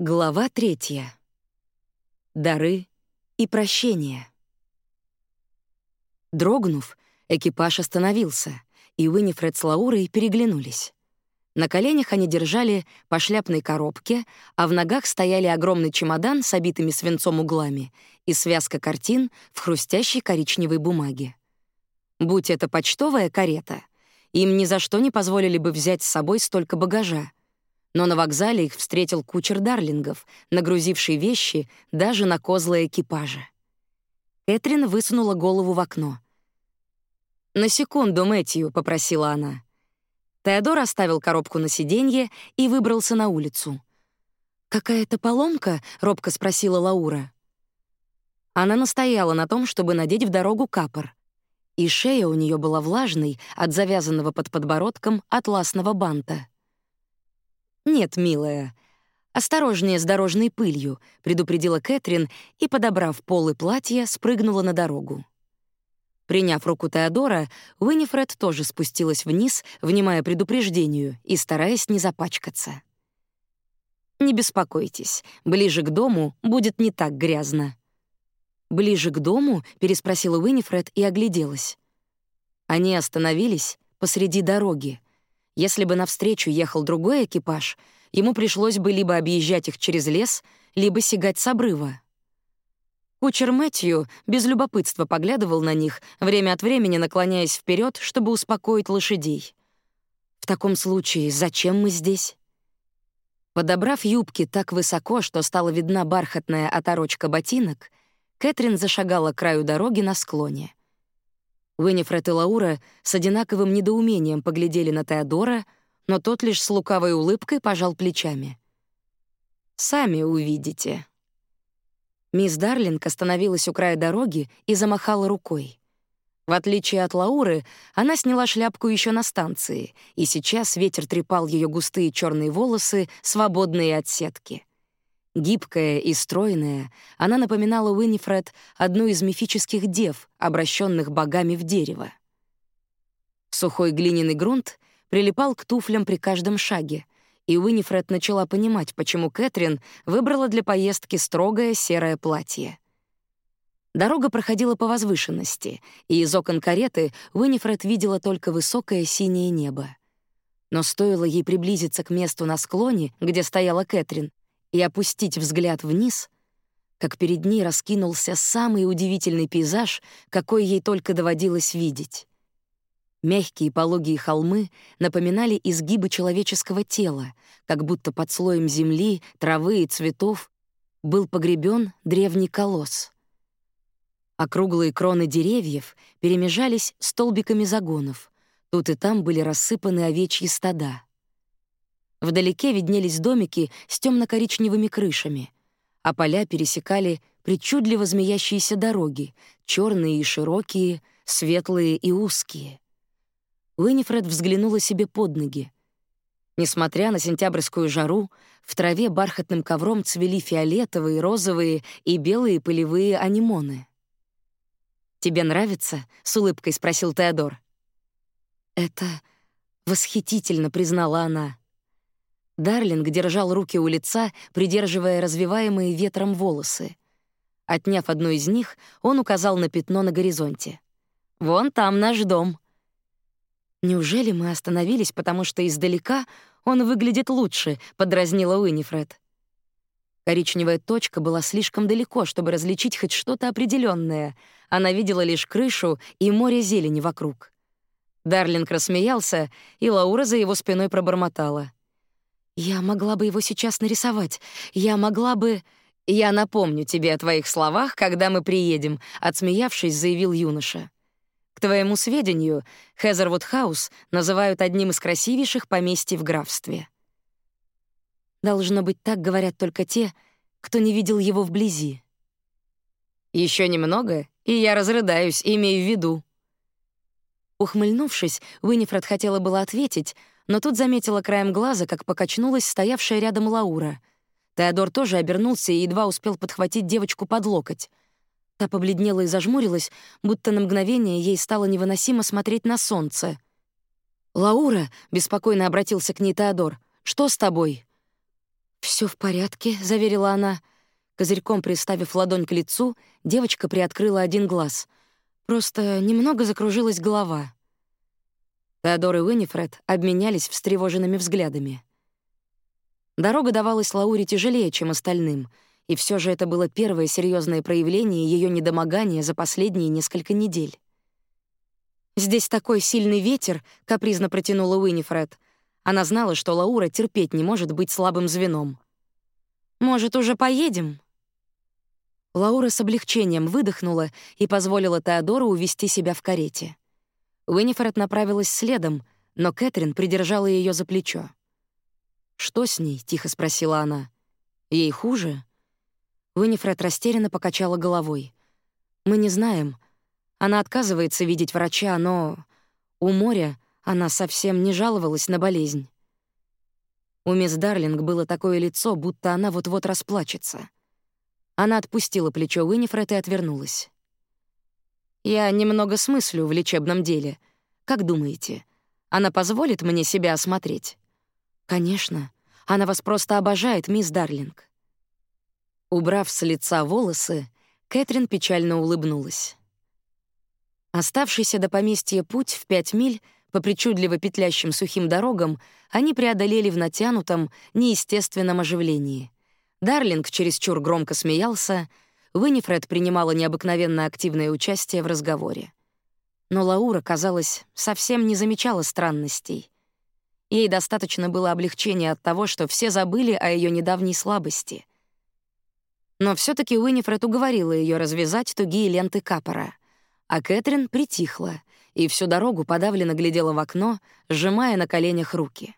Глава третья. Дары и прощение. Дрогнув, экипаж остановился, и Уинифред с Лаурой переглянулись. На коленях они держали по шляпной коробке, а в ногах стояли огромный чемодан с обитыми свинцом углами и связка картин в хрустящей коричневой бумаге. Будь это почтовая карета, им ни за что не позволили бы взять с собой столько багажа — но на вокзале их встретил кучер Дарлингов, нагрузивший вещи даже на козлы экипажа. Кэтрин высунула голову в окно. «На секунду, Мэтью», — попросила она. Теодор оставил коробку на сиденье и выбрался на улицу. «Какая-то поломка?» — робко спросила Лаура. Она настояла на том, чтобы надеть в дорогу капор. И шея у нее была влажной от завязанного под подбородком атласного банта. «Нет, милая. Осторожнее с дорожной пылью», — предупредила Кэтрин и, подобрав полы платья, спрыгнула на дорогу. Приняв руку Теодора, Уинифред тоже спустилась вниз, внимая предупреждению и стараясь не запачкаться. «Не беспокойтесь, ближе к дому будет не так грязно». «Ближе к дому?» — переспросила Уинифред и огляделась. Они остановились посреди дороги, если бы навстречу ехал другой экипаж, ему пришлось бы либо объезжать их через лес, либо сигать с обрыва. Кучер Мэтью без любопытства поглядывал на них, время от времени наклоняясь вперед, чтобы успокоить лошадей. «В таком случае зачем мы здесь?» Подобрав юбки так высоко, что стала видна бархатная оторочка ботинок, Кэтрин зашагала к краю дороги на склоне. Уинифред и Лаура с одинаковым недоумением поглядели на Теодора, но тот лишь с лукавой улыбкой пожал плечами. «Сами увидите». Мисс Дарлинг остановилась у края дороги и замахала рукой. В отличие от Лауры, она сняла шляпку еще на станции, и сейчас ветер трепал ее густые черные волосы, свободные от сетки. Гибкая и стройная, она напоминала Уинифред одну из мифических дев, обращенных богами в дерево. Сухой глиняный грунт прилипал к туфлям при каждом шаге, и Уинифред начала понимать, почему Кэтрин выбрала для поездки строгое серое платье. Дорога проходила по возвышенности, и из окон кареты Уинифред видела только высокое синее небо. Но стоило ей приблизиться к месту на склоне, где стояла Кэтрин, и опустить взгляд вниз, как перед ней раскинулся самый удивительный пейзаж, какой ей только доводилось видеть. Мягкие пологие холмы напоминали изгибы человеческого тела, как будто под слоем земли, травы и цветов был погребен древний колосс. Округлые кроны деревьев перемежались столбиками загонов. Тут и там были рассыпаны овечьи стада — Вдалеке виднелись домики с темно-коричневыми крышами, а поля пересекали причудливо змеящиеся дороги, черные и широкие, светлые и узкие. Уинифред взглянула себе под ноги. Несмотря на сентябрьскую жару, в траве бархатным ковром цвели фиолетовые, розовые и белые полевые анимоны. «Тебе нравится?» — с улыбкой спросил Теодор. «Это восхитительно», — признала она. Дарлинг держал руки у лица, придерживая развиваемые ветром волосы. Отняв одну из них, он указал на пятно на горизонте. «Вон там наш дом». «Неужели мы остановились, потому что издалека он выглядит лучше?» — подразнила Уинифред. Коричневая точка была слишком далеко, чтобы различить хоть что-то определенное. Она видела лишь крышу и море зелени вокруг. Дарлинг рассмеялся, и Лаура за его спиной пробормотала. Я могла бы его сейчас нарисовать. Я могла бы... Я напомню тебе о твоих словах, когда мы приедем, отсмеявшись, заявил юноша. К твоему сведению, Хезервуд-хаус называют одним из красивейших поместий в графстве. Должно быть, так говорят только те, кто не видел его вблизи. Еще немного, и я разрыдаюсь, имея в виду. Ухмыльнувшись, Уинифред хотела было ответить, но тут заметила краем глаза, как покачнулась стоявшая рядом Лаура. Теодор тоже обернулся и едва успел подхватить девочку под локоть. Та побледнела и зажмурилась, будто на мгновение ей стало невыносимо смотреть на солнце. «Лаура», — беспокойно обратился к ней Теодор, — «что с тобой?» Все в порядке», — заверила она. Козырьком приставив ладонь к лицу, девочка приоткрыла один глаз. Просто немного закружилась голова. Теодор и Уинифред обменялись встревоженными взглядами. Дорога давалась Лауре тяжелее, чем остальным, и все же это было первое серьезное проявление ее недомогания за последние несколько недель. «Здесь такой сильный ветер», — капризно протянула Уинифред. Она знала, что Лаура терпеть не может быть слабым звеном. «Может, уже поедем?» Лаура с облегчением выдохнула и позволила Теодору увести себя в карете. Уинифред направилась следом, но Кэтрин придержала ее за плечо. «Что с ней?» — тихо спросила она. «Ей хуже?» Уинифред растерянно покачала головой. «Мы не знаем. Она отказывается видеть врача, но у моря она совсем не жаловалась на болезнь. У мисс Дарлинг было такое лицо, будто она вот-вот расплачется. Она отпустила плечо Уинифред и отвернулась. «Я немного смыслю в лечебном деле. Как думаете, она позволит мне себя осмотреть?» «Конечно. Она вас просто обожает, мисс Дарлинг». Убрав с лица волосы, Кэтрин печально улыбнулась. Оставшийся до поместья путь в пять миль по причудливо петлящим сухим дорогам они преодолели в натянутом, неестественном оживлении. Дарлинг чересчур громко смеялся, Винифред принимала необыкновенно активное участие в разговоре. Но Лаура, казалось, совсем не замечала странностей. Ей достаточно было облегчения от того, что все забыли о ее недавней слабости. Но все таки Уинифред уговорила ее развязать тугие ленты капора, а Кэтрин притихла и всю дорогу подавленно глядела в окно, сжимая на коленях руки.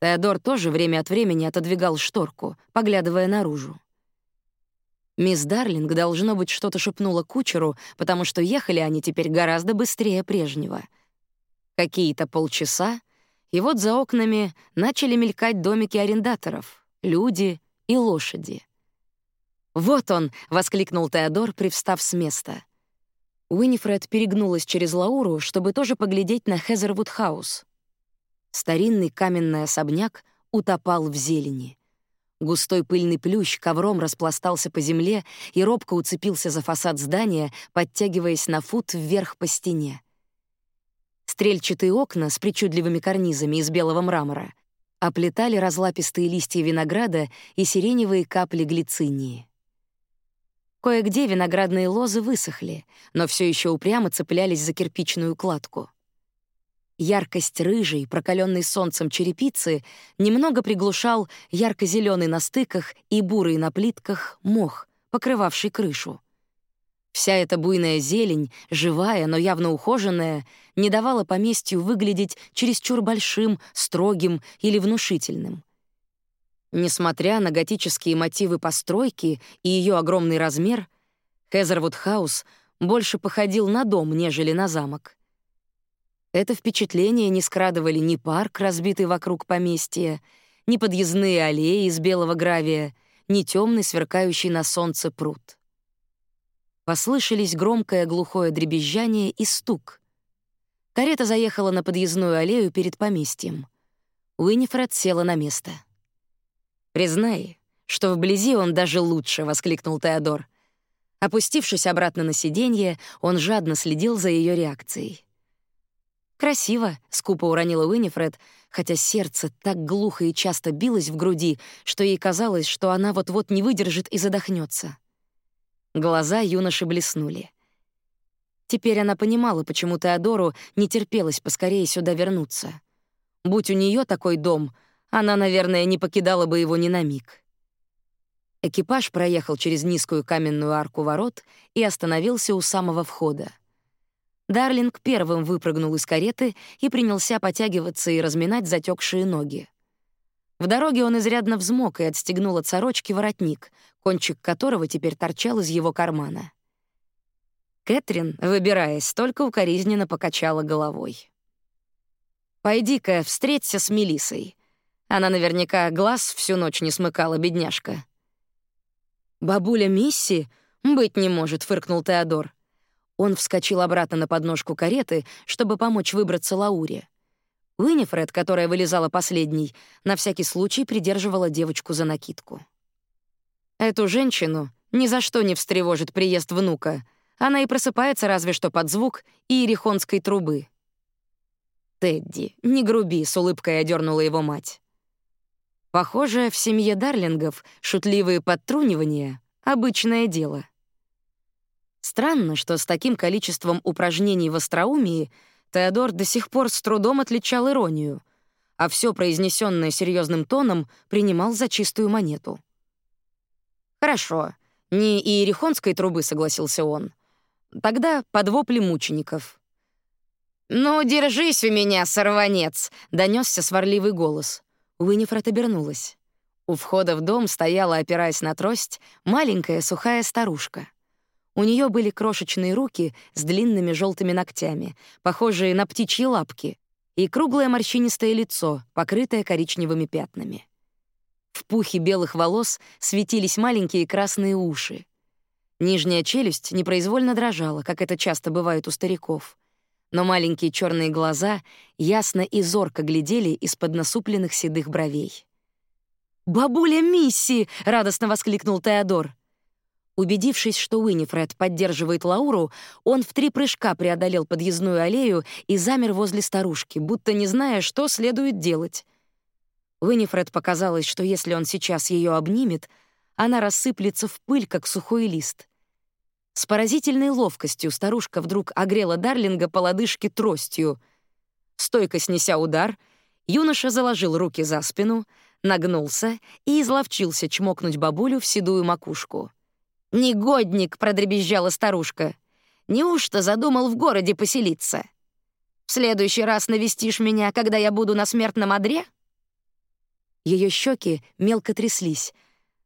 Теодор тоже время от времени отодвигал шторку, поглядывая наружу. Мисс Дарлинг, должно быть, что-то шепнула кучеру, потому что ехали они теперь гораздо быстрее прежнего. Какие-то полчаса, и вот за окнами начали мелькать домики арендаторов, люди и лошади. «Вот он!» — воскликнул Теодор, привстав с места. Уинифред перегнулась через Лауру, чтобы тоже поглядеть на Хезервуд-хаус. Старинный каменный особняк утопал в зелени. Густой пыльный плющ ковром распластался по земле и робко уцепился за фасад здания, подтягиваясь на фут вверх по стене. Стрельчатые окна с причудливыми карнизами из белого мрамора оплетали разлапистые листья винограда и сиреневые капли глицинии. Кое-где виноградные лозы высохли, но все еще упрямо цеплялись за кирпичную кладку. Яркость рыжей, прокаленной солнцем черепицы немного приглушал ярко зеленый на стыках и бурый на плитках мох, покрывавший крышу. Вся эта буйная зелень, живая, но явно ухоженная, не давала поместью выглядеть чересчур большим, строгим или внушительным. Несмотря на готические мотивы постройки и ее огромный размер, Хезервуд-хаус больше походил на дом, нежели на замок. Это впечатление не скрадывали ни парк, разбитый вокруг поместья, ни подъездные аллеи из белого гравия, ни темный, сверкающий на солнце пруд. Послышались громкое глухое дребезжание и стук. Карета заехала на подъездную аллею перед поместьем. Уинифред села на место. «Признай, что вблизи он даже лучше», — воскликнул Теодор. Опустившись обратно на сиденье, он жадно следил за ее реакцией. «Красиво», — скупо уронила Уинифред, хотя сердце так глухо и часто билось в груди, что ей казалось, что она вот-вот не выдержит и задохнется. Глаза юноши блеснули. Теперь она понимала, почему Теодору не терпелось поскорее сюда вернуться. Будь у нее такой дом, она, наверное, не покидала бы его ни на миг. Экипаж проехал через низкую каменную арку ворот и остановился у самого входа. Дарлинг первым выпрыгнул из кареты и принялся потягиваться и разминать затекшие ноги. В дороге он изрядно взмок и отстегнул от сорочки воротник, кончик которого теперь торчал из его кармана. Кэтрин, выбираясь, только укоризненно покачала головой. «Пойди-ка, встреться с Мелиссой. Она наверняка глаз всю ночь не смыкала, бедняжка». «Бабуля Мисси? Быть не может», — фыркнул Теодор. Он вскочил обратно на подножку кареты, чтобы помочь выбраться Лауре. Уинифред, которая вылезала последней, на всякий случай придерживала девочку за накидку. Эту женщину ни за что не встревожит приезд внука. Она и просыпается разве что под звук иерихонской трубы. «Тедди, не груби», — с улыбкой одернула его мать. Похоже, в семье Дарлингов шутливые подтрунивания — обычное дело. Странно, что с таким количеством упражнений в остроумии Теодор до сих пор с трудом отличал иронию, а все произнесенное серьезным тоном принимал за чистую монету. «Хорошо, не иерихонской трубы», — согласился он. «Тогда под вопли мучеников». «Ну, держись у меня, сорванец!» — донесся сварливый голос. Уинифред обернулась. У входа в дом стояла, опираясь на трость, маленькая сухая старушка. У нее были крошечные руки с длинными желтыми ногтями, похожие на птичьи лапки, и круглое морщинистое лицо, покрытое коричневыми пятнами. В пухе белых волос светились маленькие красные уши. Нижняя челюсть непроизвольно дрожала, как это часто бывает у стариков но маленькие черные глаза ясно и зорко глядели из-под насупленных седых бровей. «Бабуля Мисси!» — радостно воскликнул Теодор. Убедившись, что Уинифред поддерживает Лауру, он в три прыжка преодолел подъездную аллею и замер возле старушки, будто не зная, что следует делать. Уинифред показалось, что если он сейчас ее обнимет, она рассыплется в пыль, как сухой лист. С поразительной ловкостью старушка вдруг огрела Дарлинга по лодыжке тростью. Стойко снеся удар, юноша заложил руки за спину, нагнулся и изловчился чмокнуть бабулю в седую макушку. «Негодник!» — продребезжала старушка. «Неужто задумал в городе поселиться? В следующий раз навестишь меня, когда я буду на смертном одре?» Ее щеки мелко тряслись,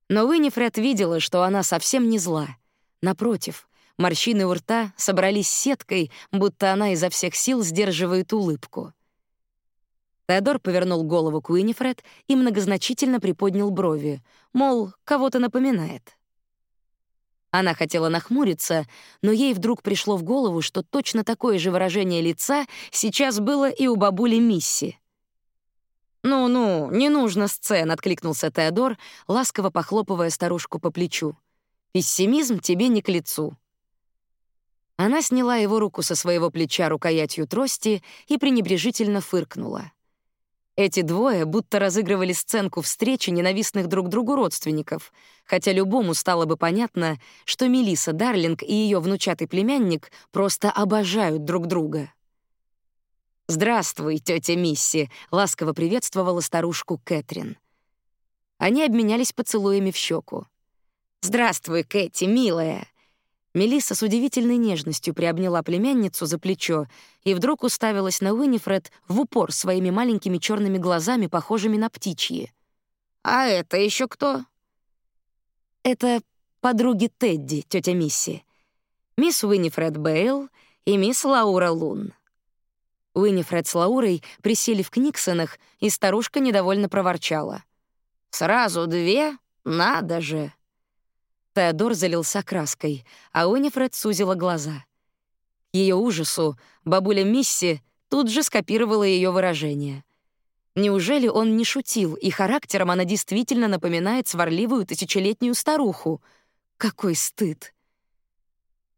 но Уинифред видела, что она совсем не зла — Напротив, морщины у рта собрались сеткой, будто она изо всех сил сдерживает улыбку. Теодор повернул голову к Уинифред и многозначительно приподнял брови, мол, кого-то напоминает. Она хотела нахмуриться, но ей вдруг пришло в голову, что точно такое же выражение лица сейчас было и у бабули Мисси. «Ну-ну, не нужно сцен», — откликнулся Теодор, ласково похлопывая старушку по плечу. Пессимизм тебе не к лицу. Она сняла его руку со своего плеча рукоятью трости и пренебрежительно фыркнула. Эти двое будто разыгрывали сценку встречи ненавистных друг другу родственников, хотя любому стало бы понятно, что Мелиса Дарлинг и ее внучатый племянник просто обожают друг друга. «Здравствуй, тетя Мисси», — ласково приветствовала старушку Кэтрин. Они обменялись поцелуями в щеку. «Здравствуй, Кэти, милая!» Мелисса с удивительной нежностью приобняла племянницу за плечо и вдруг уставилась на Уинифред в упор своими маленькими черными глазами, похожими на птичьи. «А это еще кто?» «Это подруги Тедди, тетя Мисси. Мисс Уинифред Бейл и мисс Лаура Лун». Уинифред с Лаурой присели в Книксонах, и старушка недовольно проворчала. «Сразу две? Надо же!» Теодор залился краской, а Унифред сузила глаза. Ее ужасу бабуля Мисси тут же скопировала ее выражение. Неужели он не шутил, и характером она действительно напоминает сварливую тысячелетнюю старуху? Какой стыд!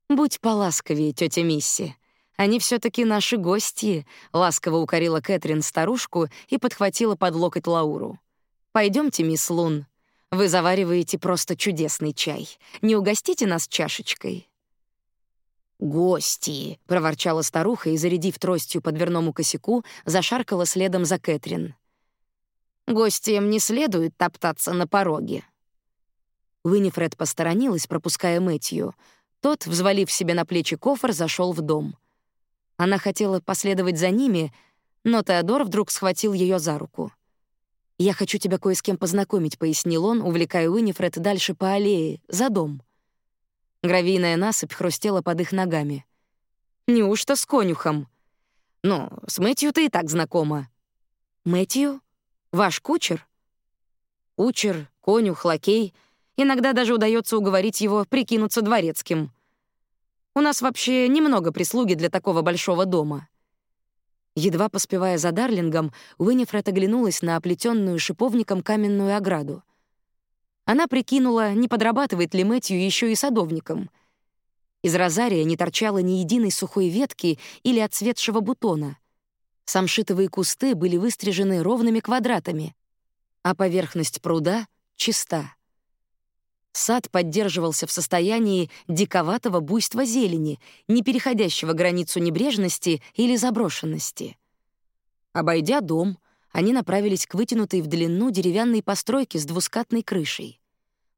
«Будь поласковее, тетя Мисси. Они все таки наши гости», — ласково укорила Кэтрин старушку и подхватила под локоть Лауру. Пойдемте, мисс Лун, вы завариваете просто чудесный чай. Не угостите нас чашечкой?» «Гости!» — проворчала старуха и, зарядив тростью по дверному косяку, зашаркала следом за Кэтрин. «Гостям не следует топтаться на пороге». Уинифред посторонилась, пропуская Мэтью. Тот, взвалив себе на плечи кофр, зашел в дом. Она хотела последовать за ними, но Теодор вдруг схватил ее за руку. «Я хочу тебя кое с кем познакомить», — пояснил он, увлекая Уинифред дальше по аллее, за дом. Гравийная насыпь хрустела под их ногами. «Неужто с конюхом?» «Ну, с Мэтью ты и так знакома». «Мэтью? Ваш кучер?» «Кучер, конюх, лакей. Иногда даже удается уговорить его прикинуться дворецким. У нас вообще немного прислуги для такого большого дома». Едва поспевая за Дарлингом, Уинифред оглянулась на оплетенную шиповником каменную ограду. Она прикинула, не подрабатывает ли Мэтью еще и садовником. Из розария не торчало ни единой сухой ветки или отцветшего бутона. Самшитовые кусты были выстрижены ровными квадратами, а поверхность пруда — чиста. Сад поддерживался в состоянии диковатого буйства зелени, не переходящего границу небрежности или заброшенности. Обойдя дом, они направились к вытянутой в длину деревянной постройке с двускатной крышей.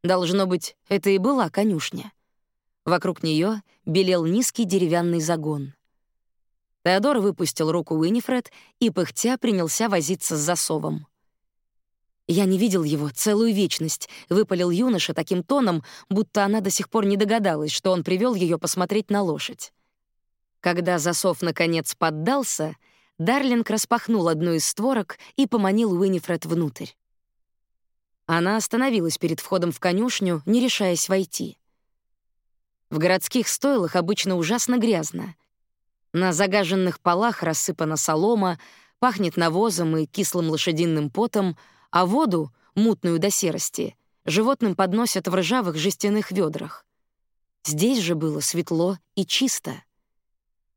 Должно быть, это и была конюшня. Вокруг нее белел низкий деревянный загон. Теодор выпустил руку Уинифред и, пыхтя, принялся возиться с засовом. «Я не видел его целую вечность», — выпалил юноша таким тоном, будто она до сих пор не догадалась, что он привел ее посмотреть на лошадь. Когда засов наконец поддался, Дарлинг распахнул одну из створок и поманил Уинифред внутрь. Она остановилась перед входом в конюшню, не решаясь войти. В городских стойлах обычно ужасно грязно. На загаженных полах рассыпана солома, пахнет навозом и кислым лошадиным потом — а воду, мутную до серости, животным подносят в ржавых жестяных ведрах. Здесь же было светло и чисто.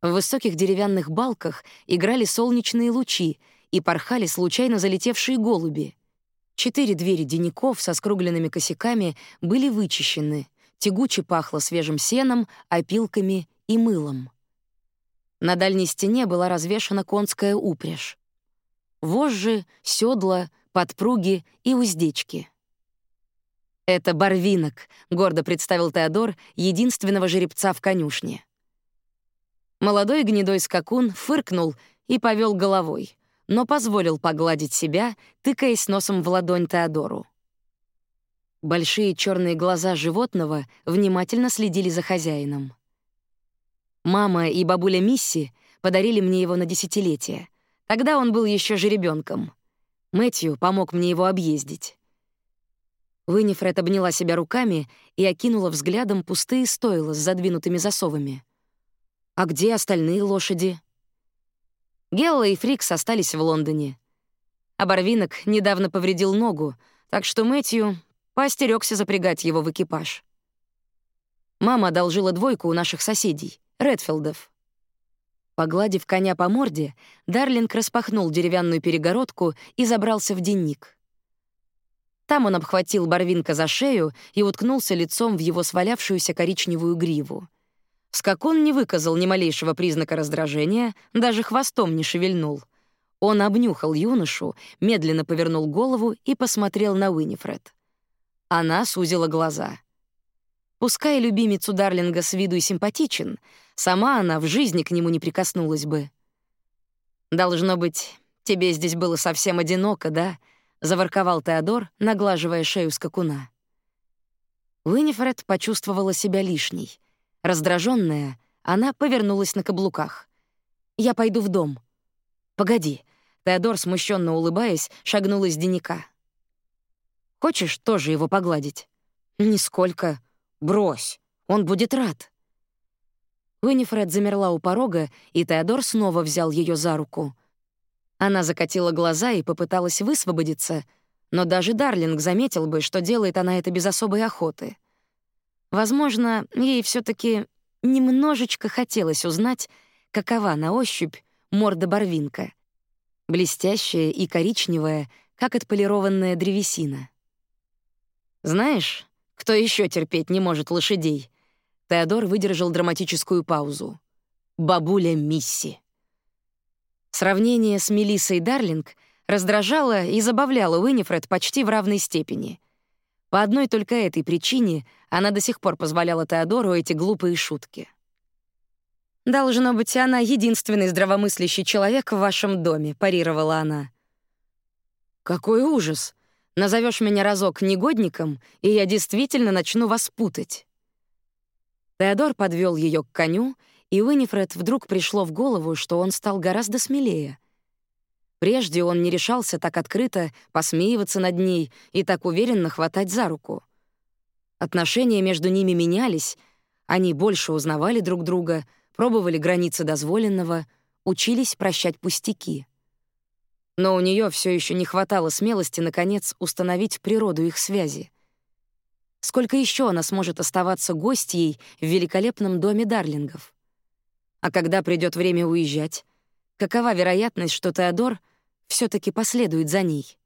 В высоких деревянных балках играли солнечные лучи и порхали случайно залетевшие голуби. Четыре двери денников со скругленными косяками были вычищены, тягуче пахло свежим сеном, опилками и мылом. На дальней стене была развешана конская упряжь. Вожжи, седла, подпруги и уздечки. «Это барвинок», — гордо представил Теодор, единственного жеребца в конюшне. Молодой гнедой скакун фыркнул и повел головой, но позволил погладить себя, тыкаясь носом в ладонь Теодору. Большие черные глаза животного внимательно следили за хозяином. Мама и бабуля Мисси подарили мне его на десятилетие. Тогда он был еще жеребенком. Мэтью помог мне его объездить. Винифред обняла себя руками и окинула взглядом пустые стойла с задвинутыми засовами. «А где остальные лошади?» Гелла и Фрикс остались в Лондоне. А Барвинок недавно повредил ногу, так что Мэтью поостерёгся запрягать его в экипаж. Мама одолжила двойку у наших соседей, Редфилдов. Погладив коня по морде, Дарлинг распахнул деревянную перегородку и забрался в денник. Там он обхватил Барвинка за шею и уткнулся лицом в его свалявшуюся коричневую гриву. Скакон не выказал ни малейшего признака раздражения, даже хвостом не шевельнул. Он обнюхал юношу, медленно повернул голову и посмотрел на Уинифред. Она сузила глаза — Пускай любимицу Дарлинга с виду и симпатичен, сама она в жизни к нему не прикоснулась бы. «Должно быть, тебе здесь было совсем одиноко, да?» — заворковал Теодор, наглаживая шею скакуна. Уинифред почувствовала себя лишней. Раздраженная, она повернулась на каблуках. «Я пойду в дом». «Погоди», — Теодор, смущенно улыбаясь, шагнул из денника. «Хочешь тоже его погладить?» «Нисколько», Брось, он будет рад. Уинифред замерла у порога, и Теодор снова взял ее за руку. Она закатила глаза и попыталась высвободиться, но даже Дарлинг заметил бы, что делает она это без особой охоты. Возможно, ей все таки немножечко хотелось узнать, какова на ощупь морда Барвинка, блестящая и коричневая, как отполированная древесина. «Знаешь, кто еще терпеть не может лошадей? Теодор выдержал драматическую паузу. Бабуля Мисси. Сравнение с Мелиссой Дарлинг раздражало и забавляло Уинифред почти в равной степени. По одной только этой причине она до сих пор позволяла Теодору эти глупые шутки. «Должно быть, она единственный здравомыслящий человек в вашем доме», — парировала она. «Какой ужас!» Назовешь меня разок негодником, и я действительно начну вас путать». Теодор подвел ее к коню, и Уинифред вдруг пришло в голову, что он стал гораздо смелее. Прежде он не решался так открыто посмеиваться над ней и так уверенно хватать за руку. Отношения между ними менялись, они больше узнавали друг друга, пробовали границы дозволенного, учились прощать пустяки. Но у нее все еще не хватало смелости, наконец, установить природу их связи. Сколько еще она сможет оставаться гостьей в великолепном доме Дарлингов? А когда придет время уезжать, какова вероятность, что Теодор все таки последует за ней?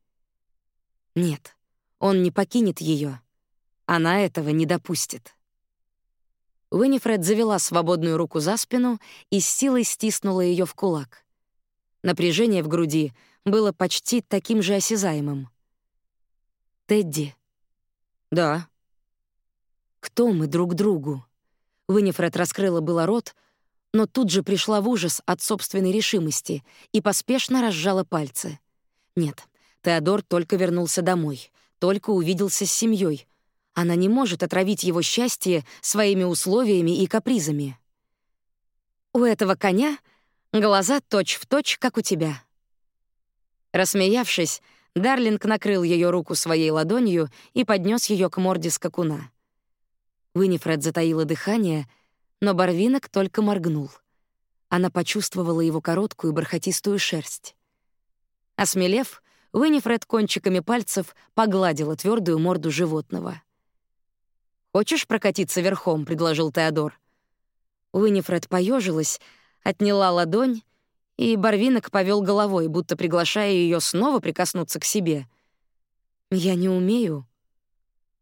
Нет, он не покинет ее. Она этого не допустит. Уинифред завела свободную руку за спину и с силой стиснула ее в кулак. Напряжение в груди было почти таким же осязаемым. «Тедди». «Да». «Кто мы друг другу?» Уинифред раскрыла было рот, но тут же пришла в ужас от собственной решимости и поспешно разжала пальцы. Нет, Теодор только вернулся домой, только увиделся с семьей, она не может отравить его счастье своими условиями и капризами. У этого коня глаза точь-в-точь, точь, как у тебя. Рассмеявшись, Дарлинг накрыл ее руку своей ладонью и поднес ее к морде скакуна. Винифред затаила дыхание, но Барвинок только моргнул. Она почувствовала его короткую бархатистую шерсть. Осмелев, Винифред кончиками пальцев погладила твердую морду животного. «Хочешь прокатиться верхом?» — предложил Теодор. Уинифред поежилась, отняла ладонь, и Барвинок повел головой, будто приглашая ее снова прикоснуться к себе. «Я не умею».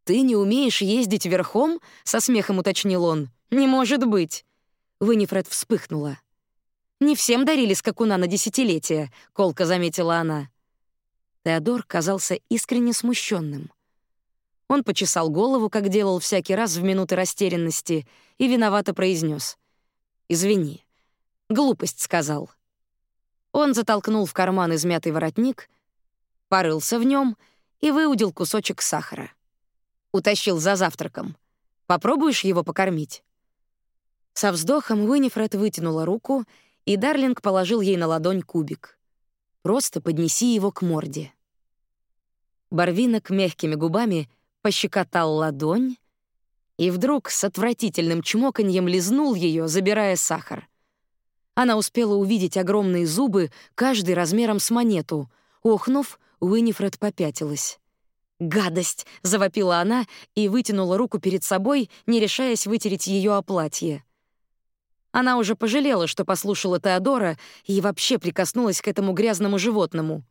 «Ты не умеешь ездить верхом?» — со смехом уточнил он. «Не может быть!» Уинифред вспыхнула. «Не всем дарили скакуна на десятилетие», — колко заметила она. Теодор казался искренне смущенным. Он почесал голову, как делал всякий раз в минуты растерянности, и виновато произнес: «Извини, глупость сказал». Он затолкнул в карман измятый воротник, порылся в нем и выудил кусочек сахара. Утащил за завтраком. «Попробуешь его покормить?» Со вздохом Уинифред вытянула руку, и Дарлинг положил ей на ладонь кубик. «Просто поднеси его к морде». Барвинок мягкими губами — пощекотал ладонь и вдруг с отвратительным чмоканьем лизнул ее, забирая сахар. Она успела увидеть огромные зубы, каждый размером с монету. Охнув, Уинифред попятилась. «Гадость!» — завопила она и вытянула руку перед собой, не решаясь вытереть ее о платье. Она уже пожалела, что послушала Теодора и вообще прикоснулась к этому грязному животному.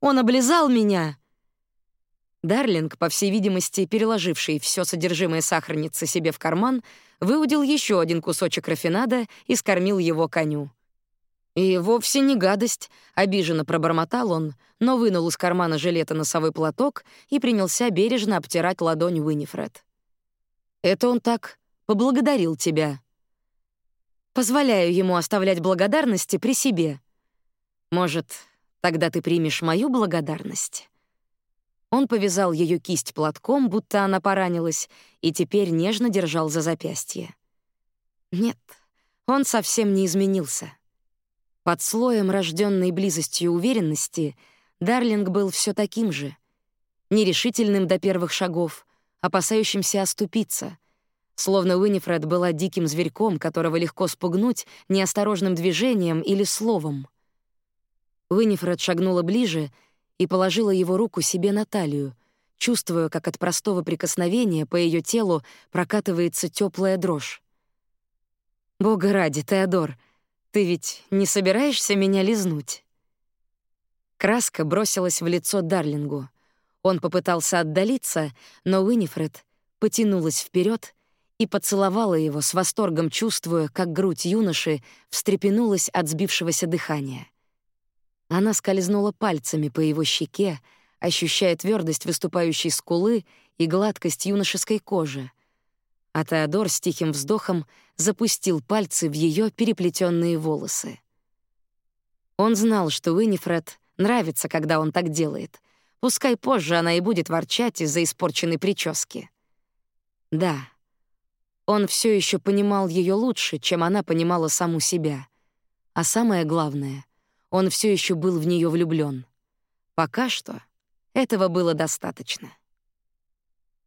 «Он облизал меня!» Дарлинг, по всей видимости, переложивший все содержимое сахарницы себе в карман, выудил еще один кусочек рафинада и скормил его коню. И вовсе не гадость, обиженно пробормотал он, но вынул из кармана жилета носовой платок и принялся бережно обтирать ладонь Уинифред. Это он так поблагодарил тебя. Позволяю ему оставлять благодарности при себе. Может, тогда ты примешь мою благодарность? Он повязал ее кисть платком, будто она поранилась, и теперь нежно держал за запястье. Нет, он совсем не изменился. Под слоем рожденной близостью уверенности Дарлинг был все таким же, нерешительным до первых шагов, опасающимся оступиться, словно Уинифред была диким зверьком, которого легко спугнуть неосторожным движением или словом. Уинифред шагнула ближе — и положила его руку себе на талию, чувствуя, как от простого прикосновения по ее телу прокатывается теплая дрожь. «Бога ради, Теодор, ты ведь не собираешься меня лизнуть?» Краска бросилась в лицо Дарлингу. Он попытался отдалиться, но Уинифред потянулась вперед и поцеловала его с восторгом, чувствуя, как грудь юноши встрепенулась от сбившегося дыхания. Она скользнула пальцами по его щеке, ощущая твердость выступающей скулы и гладкость юношеской кожи. А Теодор с тихим вздохом запустил пальцы в ее переплетенные волосы. Он знал, что Уинифред нравится, когда он так делает. Пускай позже она и будет ворчать из-за испорченной прически. Да, он все еще понимал ее лучше, чем она понимала саму себя. А самое главное — он все еще был в нее влюблен. Пока что этого было достаточно.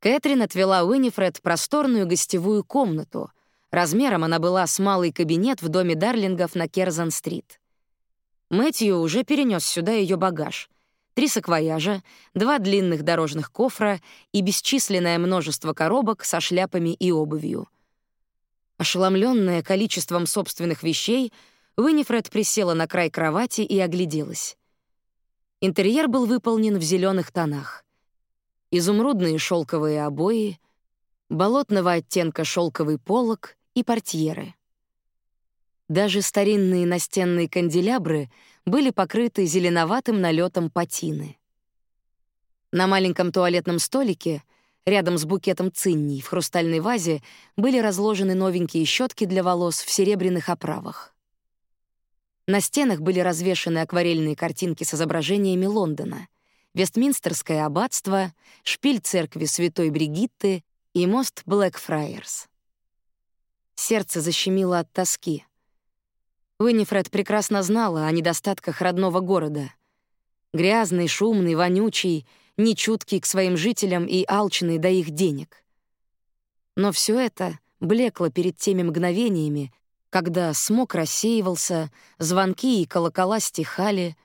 Кэтрин отвела Уинифред просторную гостевую комнату. Размером она была с малый кабинет в доме Дарлингов на Керзан-стрит. Мэтью уже перенес сюда ее багаж. Три саквояжа, два длинных дорожных кофра и бесчисленное множество коробок со шляпами и обувью. Ошеломленная количеством собственных вещей, Уинифред присела на край кровати и огляделась. Интерьер был выполнен в зеленых тонах. Изумрудные шелковые обои, болотного оттенка шелковый полог и портьеры. Даже старинные настенные канделябры были покрыты зеленоватым налетом патины. На маленьком туалетном столике, рядом с букетом цинний в хрустальной вазе, были разложены новенькие щетки для волос в серебряных оправах. На стенах были развешаны акварельные картинки с изображениями Лондона, Вестминстерское аббатство, шпиль церкви Святой Бригитты и мост Блэкфрайерс. Сердце защемило от тоски. Уиннифред прекрасно знала о недостатках родного города. Грязный, шумный, вонючий, нечуткий к своим жителям и алчный до их денег. Но все это блекло перед теми мгновениями, когда смог рассеивался, звонки и колокола стихали,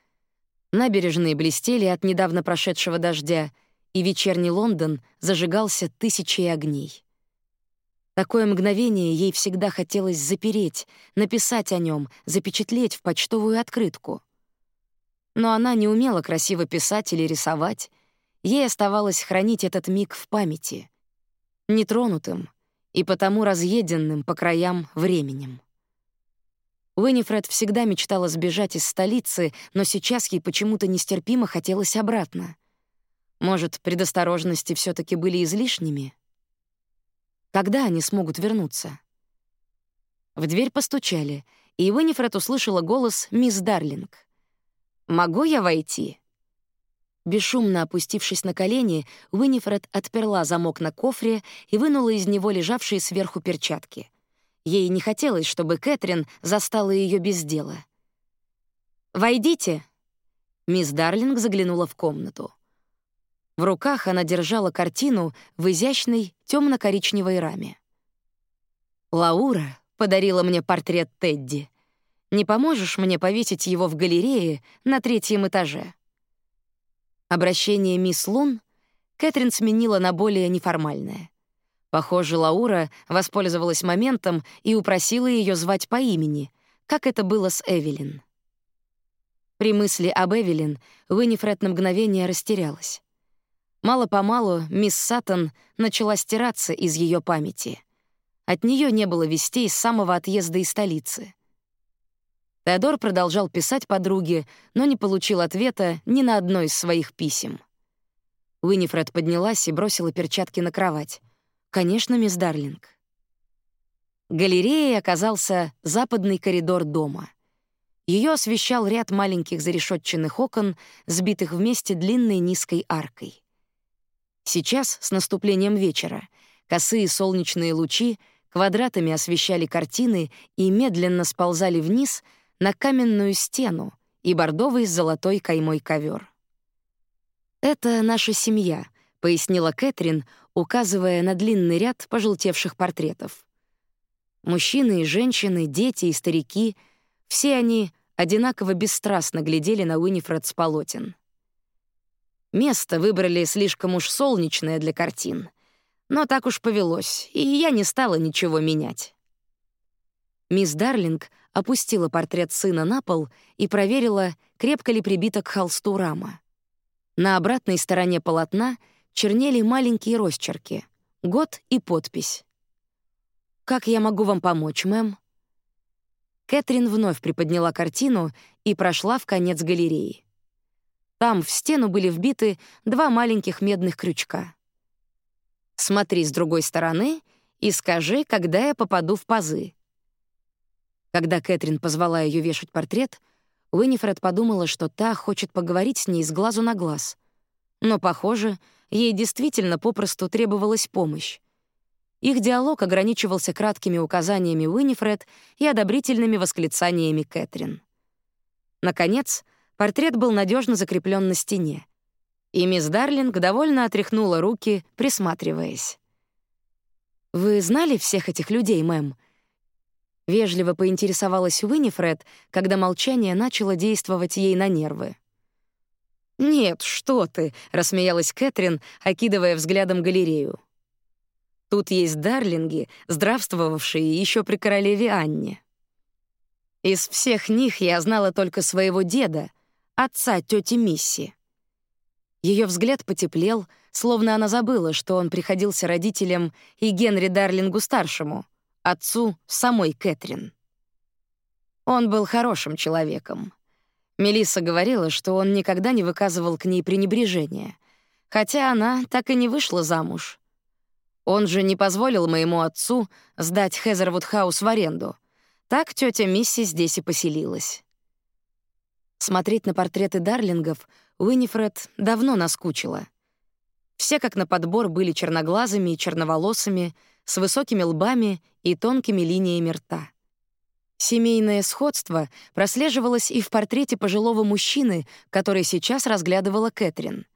набережные блестели от недавно прошедшего дождя, и вечерний Лондон зажигался тысячей огней. Такое мгновение ей всегда хотелось запереть, написать о нем, запечатлеть в почтовую открытку. Но она не умела красиво писать или рисовать. Ей оставалось хранить этот миг в памяти, нетронутым и потому разъеденным по краям временем. Уинифред всегда мечтала сбежать из столицы, но сейчас ей почему-то нестерпимо хотелось обратно. Может, предосторожности все таки были излишними? Когда они смогут вернуться? В дверь постучали, и Уинифред услышала голос мисс Дарлинг. «Могу я войти?» Бесшумно опустившись на колени, Уинифред отперла замок на кофре и вынула из него лежавшие сверху перчатки. Ей не хотелось, чтобы Кэтрин застала ее без дела. «Войдите!» Мисс Дарлинг заглянула в комнату. В руках она держала картину в изящной темно-коричневой раме. «Лаура подарила мне портрет Тедди. Не поможешь мне повесить его в галерее на третьем этаже?» Обращение мисс Лун Кэтрин сменила на более неформальное. Похоже, Лаура воспользовалась моментом и упросила ее звать по имени, как это было с Эвелин. При мысли об Эвелин Уинифред на мгновение растерялась. Мало-помалу мисс Саттон начала стираться из ее памяти. От нее не было вестей с самого отъезда из столицы. Теодор продолжал писать подруге, но не получил ответа ни на одно из своих писем. Уинифред поднялась и бросила перчатки на кровать. «Конечно, мисс Дарлинг». Галереей оказался западный коридор дома. Ее освещал ряд маленьких зарешетченных окон, сбитых вместе длинной низкой аркой. Сейчас, с наступлением вечера, косые солнечные лучи квадратами освещали картины и медленно сползали вниз на каменную стену и бордовый с золотой каймой ковер. «Это наша семья», — пояснила Кэтрин, указывая на длинный ряд пожелтевших портретов. Мужчины и женщины, дети и старики — все они одинаково бесстрастно глядели на Уинифред с полотен. Место выбрали слишком уж солнечное для картин. Но так уж повелось, и я не стала ничего менять. Мисс Дарлинг опустила портрет сына на пол и проверила, крепко ли прибита к холсту рама. На обратной стороне полотна чернели маленькие росчерки, год и подпись. «Как я могу вам помочь, мэм?» Кэтрин вновь приподняла картину и прошла в конец галереи. Там в стену были вбиты два маленьких медных крючка. «Смотри с другой стороны и скажи, когда я попаду в пазы». Когда Кэтрин позвала ее вешать портрет, Уиннифред подумала, что та хочет поговорить с ней с глазу на глаз. Но, похоже, ей действительно попросту требовалась помощь. Их диалог ограничивался краткими указаниями Уиннифред и одобрительными восклицаниями Кэтрин. Наконец, Портрет был надежно закреплен на стене. И мисс Дарлинг довольно отряхнула руки, присматриваясь. «Вы знали всех этих людей, мэм?» Вежливо поинтересовалась Уинифред, когда молчание начало действовать ей на нервы. «Нет, что ты!» — рассмеялась Кэтрин, окидывая взглядом галерею. «Тут есть дарлинги, здравствовавшие еще при королеве Анне. Из всех них я знала только своего деда, отца тети Мисси. Ее взгляд потеплел, словно она забыла, что он приходился родителям и Генри Дарлингу-старшему, отцу самой Кэтрин. Он был хорошим человеком. Мелисса говорила, что он никогда не выказывал к ней пренебрежения, хотя она так и не вышла замуж. Он же не позволил моему отцу сдать Хезервуд-хаус в аренду. Так тетя Мисси здесь и поселилась. Смотреть на портреты Дарлингов Уинифред давно наскучила. Все как на подбор были черноглазыми и черноволосыми, с высокими лбами и тонкими линиями рта. Семейное сходство прослеживалось и в портрете пожилого мужчины, который сейчас разглядывала Кэтрин.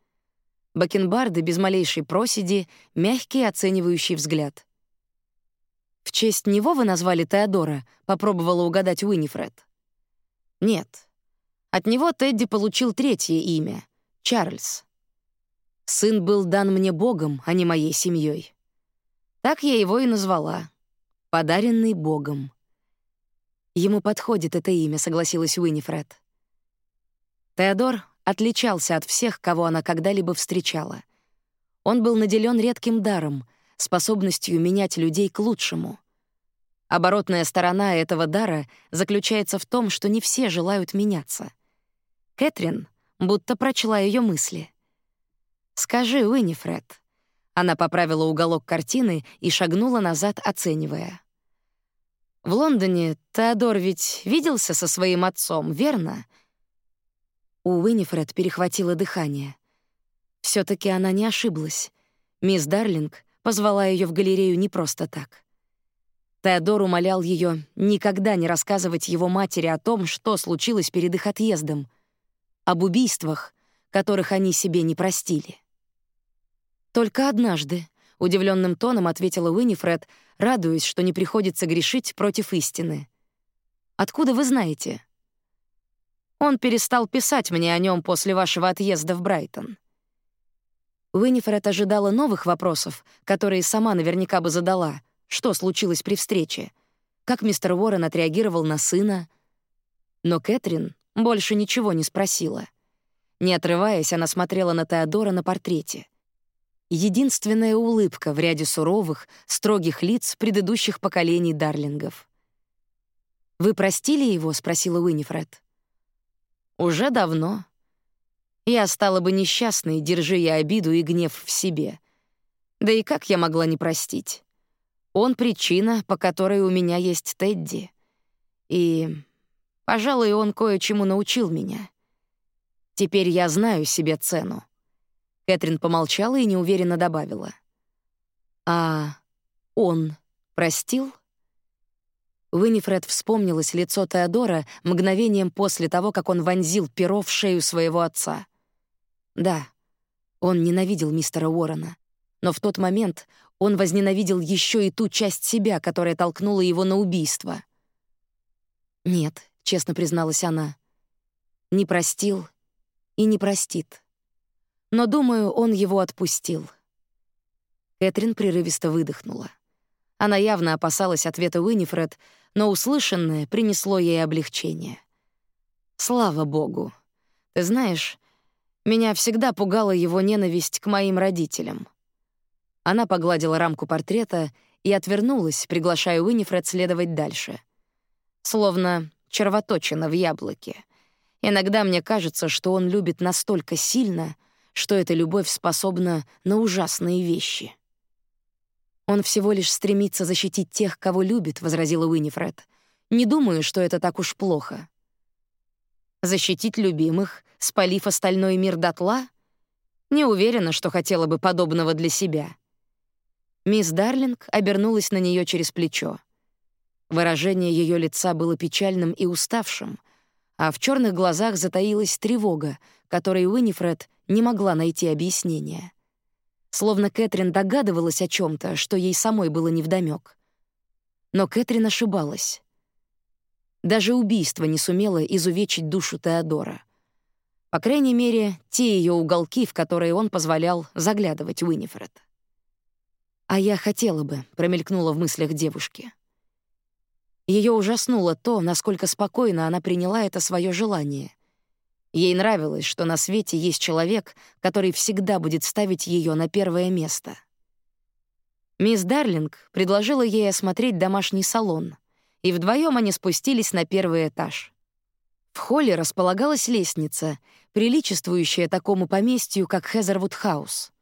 Бакенбарды без малейшей проседи, мягкий оценивающий взгляд. «В честь него вы назвали Теодора?» — попробовала угадать Уинифред. «Нет, от него Тедди получил третье имя — Чарльз. Сын был дан мне Богом, а не моей семьей. Так я его и назвала. Подаренный Богом. Ему подходит это имя, согласилась Уинифред. Теодор отличался от всех, кого она когда-либо встречала. Он был наделен редким даром, способностью менять людей к лучшему. Оборотная сторона этого дара заключается в том, что не все желают меняться. Кэтрин будто прочла ее мысли. «Скажи, Уинифред». Она поправила уголок картины и шагнула назад, оценивая. «В Лондоне Теодор ведь виделся со своим отцом, верно?» У Уинифред перехватило дыхание. все таки она не ошиблась. Мисс Дарлинг позвала ее в галерею не просто так. Теодор умолял ее никогда не рассказывать его матери о том, что случилось перед их отъездом, об убийствах, которых они себе не простили. Только однажды, удивленным тоном ответила Уинифред, радуясь, что не приходится грешить против истины. Откуда вы знаете? Он перестал писать мне о нем после вашего отъезда в Брайтон. Уинифред ожидала новых вопросов, которые сама наверняка бы задала, что случилось при встрече, как мистер Уоррен отреагировал на сына. Но Кэтрин больше ничего не спросила. Не отрываясь, она смотрела на Теодора на портрете. Единственная улыбка в ряде суровых, строгих лиц предыдущих поколений дарлингов. «Вы простили его?» — спросила Уинифред. «Уже давно. Я стала бы несчастной, держи я обиду и гнев в себе. Да и как я могла не простить? Он причина, по которой у меня есть Тедди. И, пожалуй, он кое-чему научил меня. Теперь я знаю себе цену. Кэтрин помолчала и неуверенно добавила. А он простил? Винифред вспомнилось лицо Теодора мгновением после того, как он вонзил перо в шею своего отца. Да, он ненавидел мистера Уоррена, но в тот момент он возненавидел еще и ту часть себя, которая толкнула его на убийство. «Нет», — честно призналась она, — «не простил и не простит. Но, думаю, он его отпустил». Кэтрин прерывисто выдохнула. Она явно опасалась ответа Уинифред, но услышанное принесло ей облегчение. «Слава богу! Ты знаешь, меня всегда пугала его ненависть к моим родителям. Она погладила рамку портрета и отвернулась, приглашая Уинифред следовать дальше. Словно червоточина в яблоке. Иногда мне кажется, что он любит настолько сильно, что эта любовь способна на ужасные вещи. «Он всего лишь стремится защитить тех, кого любит», — возразила Уинифред. «Не думаю, что это так уж плохо». «Защитить любимых, спалив остальной мир дотла? Не уверена, что хотела бы подобного для себя». Мисс Дарлинг обернулась на нее через плечо. Выражение ее лица было печальным и уставшим, а в черных глазах затаилась тревога, которой Уинифред не могла найти объяснения. Словно Кэтрин догадывалась о чем то что ей самой было невдомёк. Но Кэтрин ошибалась. Даже убийство не сумело изувечить душу Теодора. По крайней мере, те ее уголки, в которые он позволял заглядывать Уинифред. «А я хотела бы», — промелькнула в мыслях девушки. Ее ужаснуло то, насколько спокойно она приняла это свое желание. Ей нравилось, что на свете есть человек, который всегда будет ставить ее на первое место. Мисс Дарлинг предложила ей осмотреть домашний салон, и вдвоем они спустились на первый этаж. В холле располагалась лестница, приличествующая такому поместью, как Хезервуд-хаус.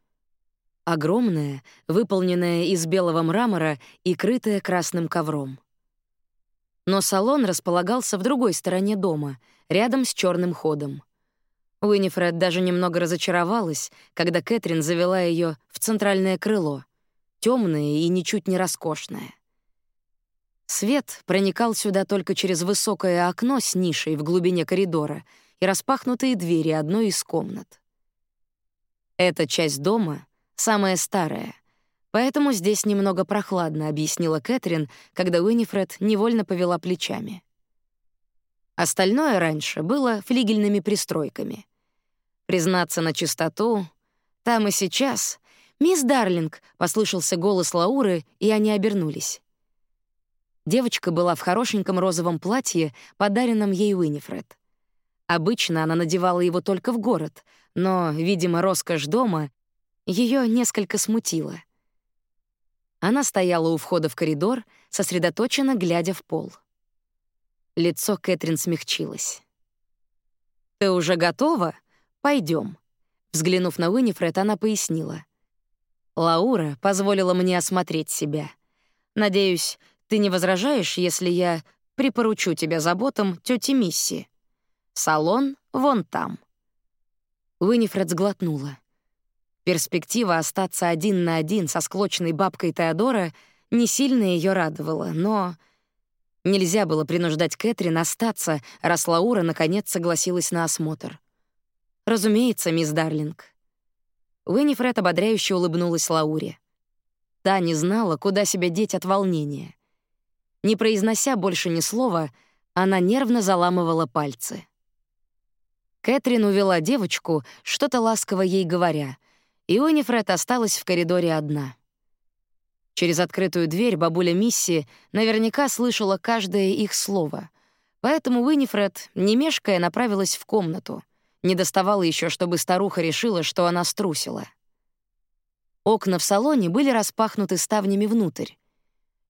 Огромная, выполненная из белого мрамора и крытая красным ковром. Но салон располагался в другой стороне дома, рядом с черным ходом. Уинифред даже немного разочаровалась, когда Кэтрин завела ее в центральное крыло, темное и ничуть не роскошное. Свет проникал сюда только через высокое окно с нишей в глубине коридора и распахнутые двери одной из комнат. Эта часть дома — самая старая, Поэтому здесь немного прохладно, объяснила Кэтрин, когда Уинифред невольно повела плечами. Остальное раньше было флигельными пристройками. Признаться на чистоту, там и сейчас «Мисс Дарлинг!» — послышался голос Лауры, и они обернулись. Девочка была в хорошеньком розовом платье, подаренном ей Уинифред. Обычно она надевала его только в город, но, видимо, роскошь дома ее несколько смутила — она стояла у входа в коридор, сосредоточенно глядя в пол. Лицо Кэтрин смягчилось. «Ты уже готова? Пойдем. Взглянув на Уинифред, она пояснила. «Лаура позволила мне осмотреть себя. Надеюсь, ты не возражаешь, если я припоручу тебя заботам тети Мисси. Салон вон там». Уинифред сглотнула. Перспектива остаться один на один со склочной бабкой Теодора не сильно ее радовала, но нельзя было принуждать Кэтрин остаться, раз Лаура наконец согласилась на осмотр. «Разумеется, мисс Дарлинг». Уиннифред ободряюще улыбнулась Лауре. Та не знала, куда себя деть от волнения. Не произнося больше ни слова, она нервно заламывала пальцы. Кэтрин увела девочку, что-то ласково ей говоря, и Уинифред осталась в коридоре одна. Через открытую дверь бабуля Мисси наверняка слышала каждое их слово, поэтому Уинифред, не мешкая, направилась в комнату. Не доставала еще, чтобы старуха решила, что она струсила. Окна в салоне были распахнуты ставнями внутрь.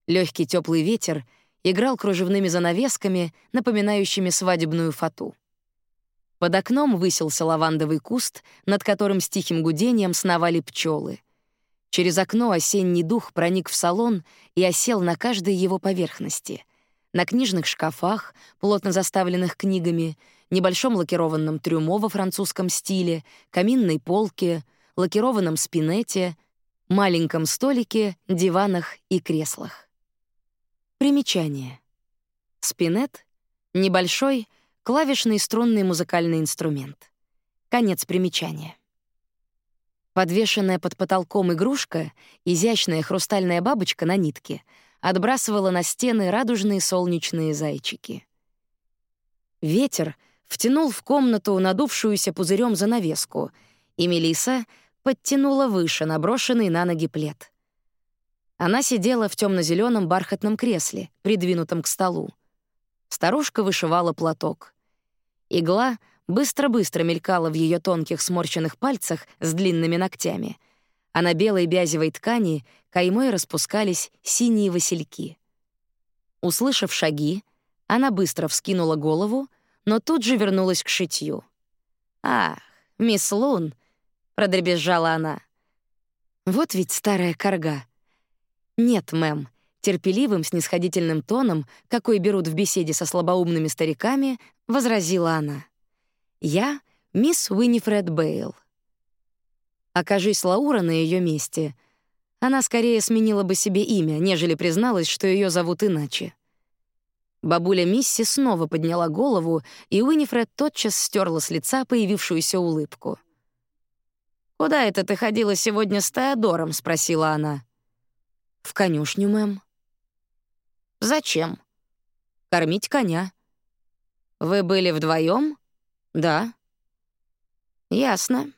Легкий теплый ветер играл кружевными занавесками, напоминающими свадебную фату. Под окном высился лавандовый куст, над которым с тихим гудением сновали пчелы. Через окно осенний дух проник в салон и осел на каждой его поверхности. На книжных шкафах, плотно заставленных книгами, небольшом лакированном трюмо во французском стиле, каминной полке, лакированном спинете, маленьком столике, диванах и креслах. Примечание. Спинет — небольшой, Клавишный струнный музыкальный инструмент. Конец примечания. Подвешенная под потолком игрушка, изящная хрустальная бабочка на нитке, отбрасывала на стены радужные солнечные зайчики. Ветер втянул в комнату надувшуюся пузырем занавеску, и Мелиса подтянула выше наброшенный на ноги плед. Она сидела в темно зеленом бархатном кресле, придвинутом к столу. Старушка вышивала платок. Игла быстро-быстро мелькала в ее тонких сморщенных пальцах с длинными ногтями, а на белой бязевой ткани каймой распускались синие васильки. Услышав шаги, она быстро вскинула голову, но тут же вернулась к шитью. «Ах, мисс Лун!» — продребезжала она. «Вот ведь старая корга». «Нет, мэм», терпеливым, снисходительным тоном, какой берут в беседе со слабоумными стариками, возразила она. «Я — мисс Уинифред Бейл». Окажись Лаура на ее месте, она скорее сменила бы себе имя, нежели призналась, что ее зовут иначе. Бабуля Мисси снова подняла голову, и Уинифред тотчас стерла с лица появившуюся улыбку. «Куда это ты ходила сегодня с Теодором?» — спросила она. «В конюшню, мэм». «Зачем?» «Кормить коня». «Вы были вдвоем? «Да». «Ясно.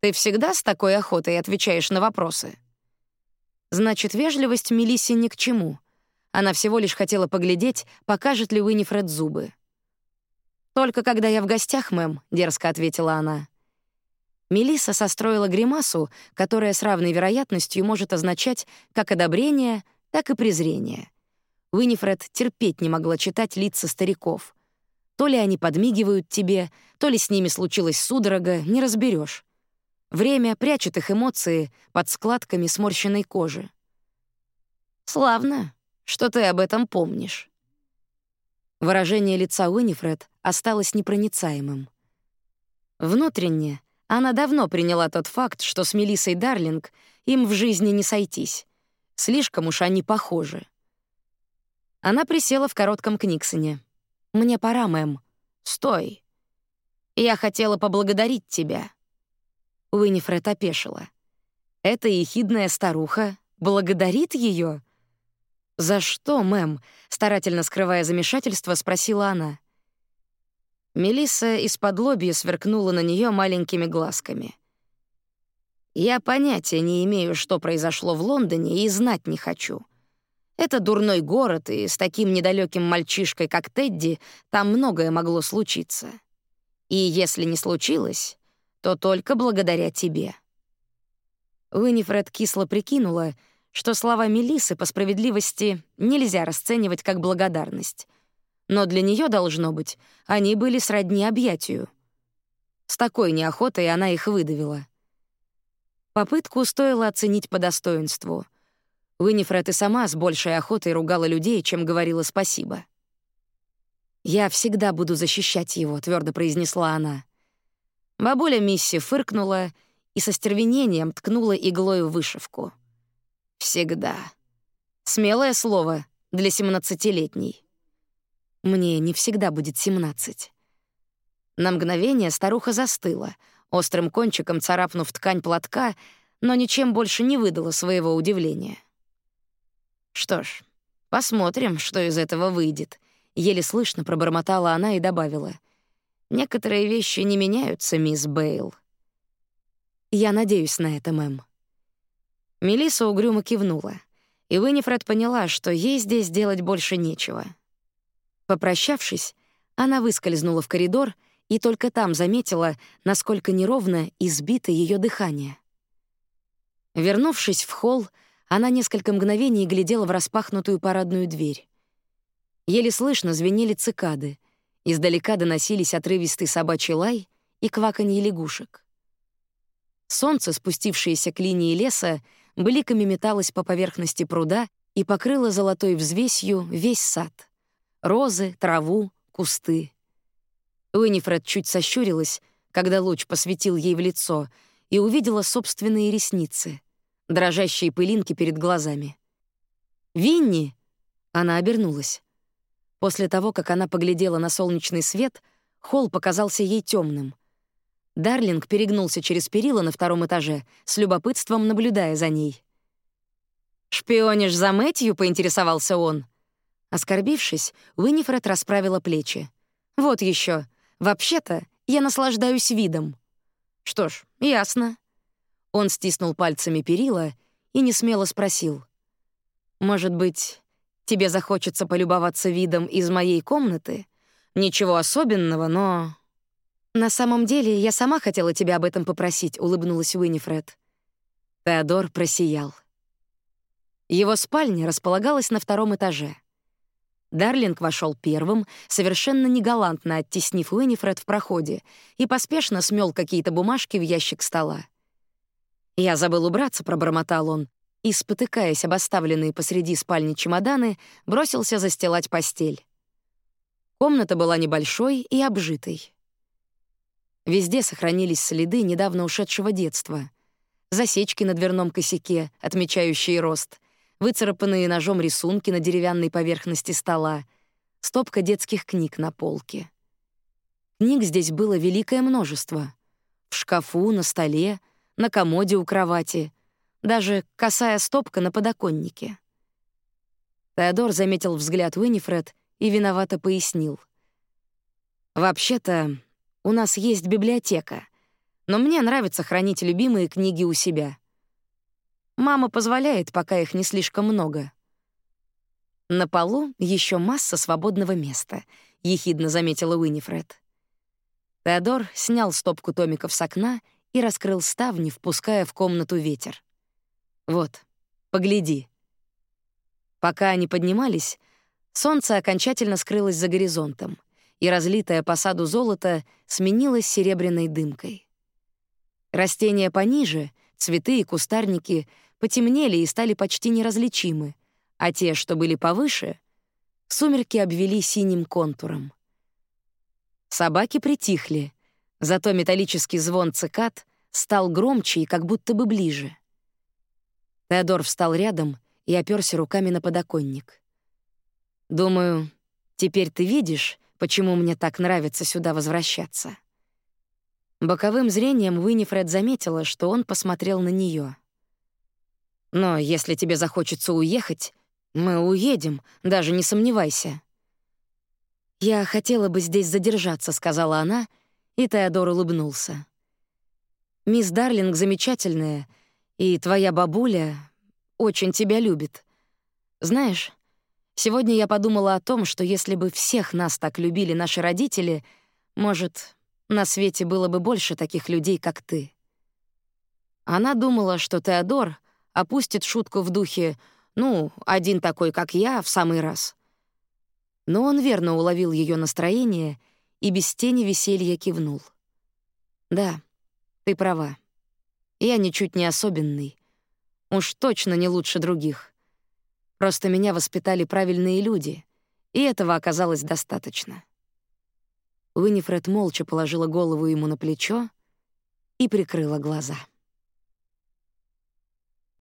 Ты всегда с такой охотой отвечаешь на вопросы?» Значит, вежливость Мелиссе ни к чему. Она всего лишь хотела поглядеть, покажет ли Уинифред зубы. «Только когда я в гостях, мэм», — дерзко ответила она. Мелисса состроила гримасу, которая с равной вероятностью может означать как одобрение, так и презрение. Уинифред терпеть не могла читать лица стариков. То ли они подмигивают тебе, то ли с ними случилась судорога, не разберешь. Время прячет их эмоции под складками сморщенной кожи. «Славно, что ты об этом помнишь». Выражение лица Уинифред осталось непроницаемым. Внутренне она давно приняла тот факт, что с Мелиссой Дарлинг им в жизни не сойтись. Слишком уж они похожи. Она присела в коротком книгсоне. «Мне пора, мэм». «Стой. Я хотела поблагодарить тебя». Уинифред опешила. Эта ехидная старуха благодарит ее. «За что, мэм?» — старательно скрывая замешательство, спросила она. Мелисса из-под лобья сверкнула на нее маленькими глазками. «Я понятия не имею, что произошло в Лондоне, и знать не хочу. Это дурной город, и с таким недалеким мальчишкой, как Тедди, там многое могло случиться. И если не случилось, то только благодаря тебе». Уинифред кисло прикинула, что слова Мелисы по справедливости нельзя расценивать как благодарность. Но для нее должно быть, они были сродни объятию. С такой неохотой она их выдавила. Попытку стоило оценить по достоинству. Уинифред и сама с большей охотой ругала людей, чем говорила спасибо. «Я всегда буду защищать его», — твердо произнесла она. Бабуля Мисси фыркнула и со стервенением ткнула иглой в вышивку. «Всегда». Смелое слово для семнадцатилетней. Мне не всегда будет семнадцать. На мгновение старуха застыла, острым кончиком царапнув ткань платка, но ничем больше не выдала своего удивления. «Что ж, посмотрим, что из этого выйдет», — еле слышно пробормотала она и добавила — Некоторые вещи не меняются, мисс Бейл. Я надеюсь на это, мэм. Мелисса угрюмо кивнула, и Уинифред поняла, что ей здесь делать больше нечего. Попрощавшись, она выскользнула в коридор и только там заметила, насколько неровно и сбито ее дыхание. Вернувшись в холл, она несколько мгновений глядела в распахнутую парадную дверь. Еле слышно звенели цикады — Издалека доносились отрывистый собачий лай и кваканье лягушек. Солнце, спустившееся к линии леса, бликами металось по поверхности пруда и покрыло золотой взвесью весь сад. Розы, траву, кусты. Уинифред чуть сощурилась, когда луч посветил ей в лицо, и увидела собственные ресницы, дрожащие пылинки перед глазами. «Винни!» — она обернулась. После того, как она поглядела на солнечный свет, холл показался ей темным. Дарлинг перегнулся через перила на втором этаже, с любопытством наблюдая за ней. «Шпионишь за Мэтью?» — поинтересовался он. Оскорбившись, Уинифред расправила плечи. «Вот еще. Вообще-то я наслаждаюсь видом». «Что ж, ясно». Он стиснул пальцами перила и несмело спросил. «Может быть, Тебе захочется полюбоваться видом из моей комнаты? Ничего особенного, но...» «На самом деле, я сама хотела тебя об этом попросить», — улыбнулась Уинифред. Теодор просиял. Его спальня располагалась на втором этаже. Дарлинг вошел первым, совершенно негалантно оттеснив Уинифред в проходе и поспешно смел какие-то бумажки в ящик стола. «Я забыл убраться», — пробормотал он, и, спотыкаясь об оставленные посреди спальни чемоданы, бросился застилать постель. Комната была небольшой и обжитой. Везде сохранились следы недавно ушедшего детства. Засечки на дверном косяке, отмечающие рост, выцарапанные ножом рисунки на деревянной поверхности стола, стопка детских книг на полке. Книг здесь было великое множество. В шкафу, на столе, на комоде у кровати — даже косая стопка на подоконнике. Теодор заметил взгляд Уинифред и виновато пояснил. Вообще-то, у нас есть библиотека, но мне нравится хранить любимые книги у себя. Мама позволяет, пока их не слишком много. На полу еще масса свободного места, ехидно заметила Уинифред. Теодор снял стопку томиков с окна и раскрыл ставни, впуская в комнату ветер. Вот, погляди. Пока они поднимались, солнце окончательно скрылось за горизонтом, и разлитое по саду золото сменилось серебряной дымкой. Растения пониже, цветы и кустарники потемнели и стали почти неразличимы, а те, что были повыше, сумерки обвели синим контуром. Собаки притихли, зато металлический звон цикад стал громче и как будто бы ближе. Теодор встал рядом и оперся руками на подоконник. «Думаю, теперь ты видишь, почему мне так нравится сюда возвращаться». Боковым зрением Уинифред заметила, что он посмотрел на нее. «Но если тебе захочется уехать, мы уедем, даже не сомневайся». «Я хотела бы здесь задержаться», — сказала она, и Теодор улыбнулся. «Мисс Дарлинг замечательная, и твоя бабуля очень тебя любит. Знаешь, сегодня я подумала о том, что если бы всех нас так любили наши родители, может, на свете было бы больше таких людей, как ты. Она думала, что Теодор опустит шутку в духе «ну, один такой, как я, в самый раз». Но он верно уловил ее настроение и без тени веселья кивнул. «Да, ты права. Я ничуть не особенный. Уж точно не лучше других. Просто меня воспитали правильные люди, и этого оказалось достаточно». Уинифред молча положила голову ему на плечо и прикрыла глаза.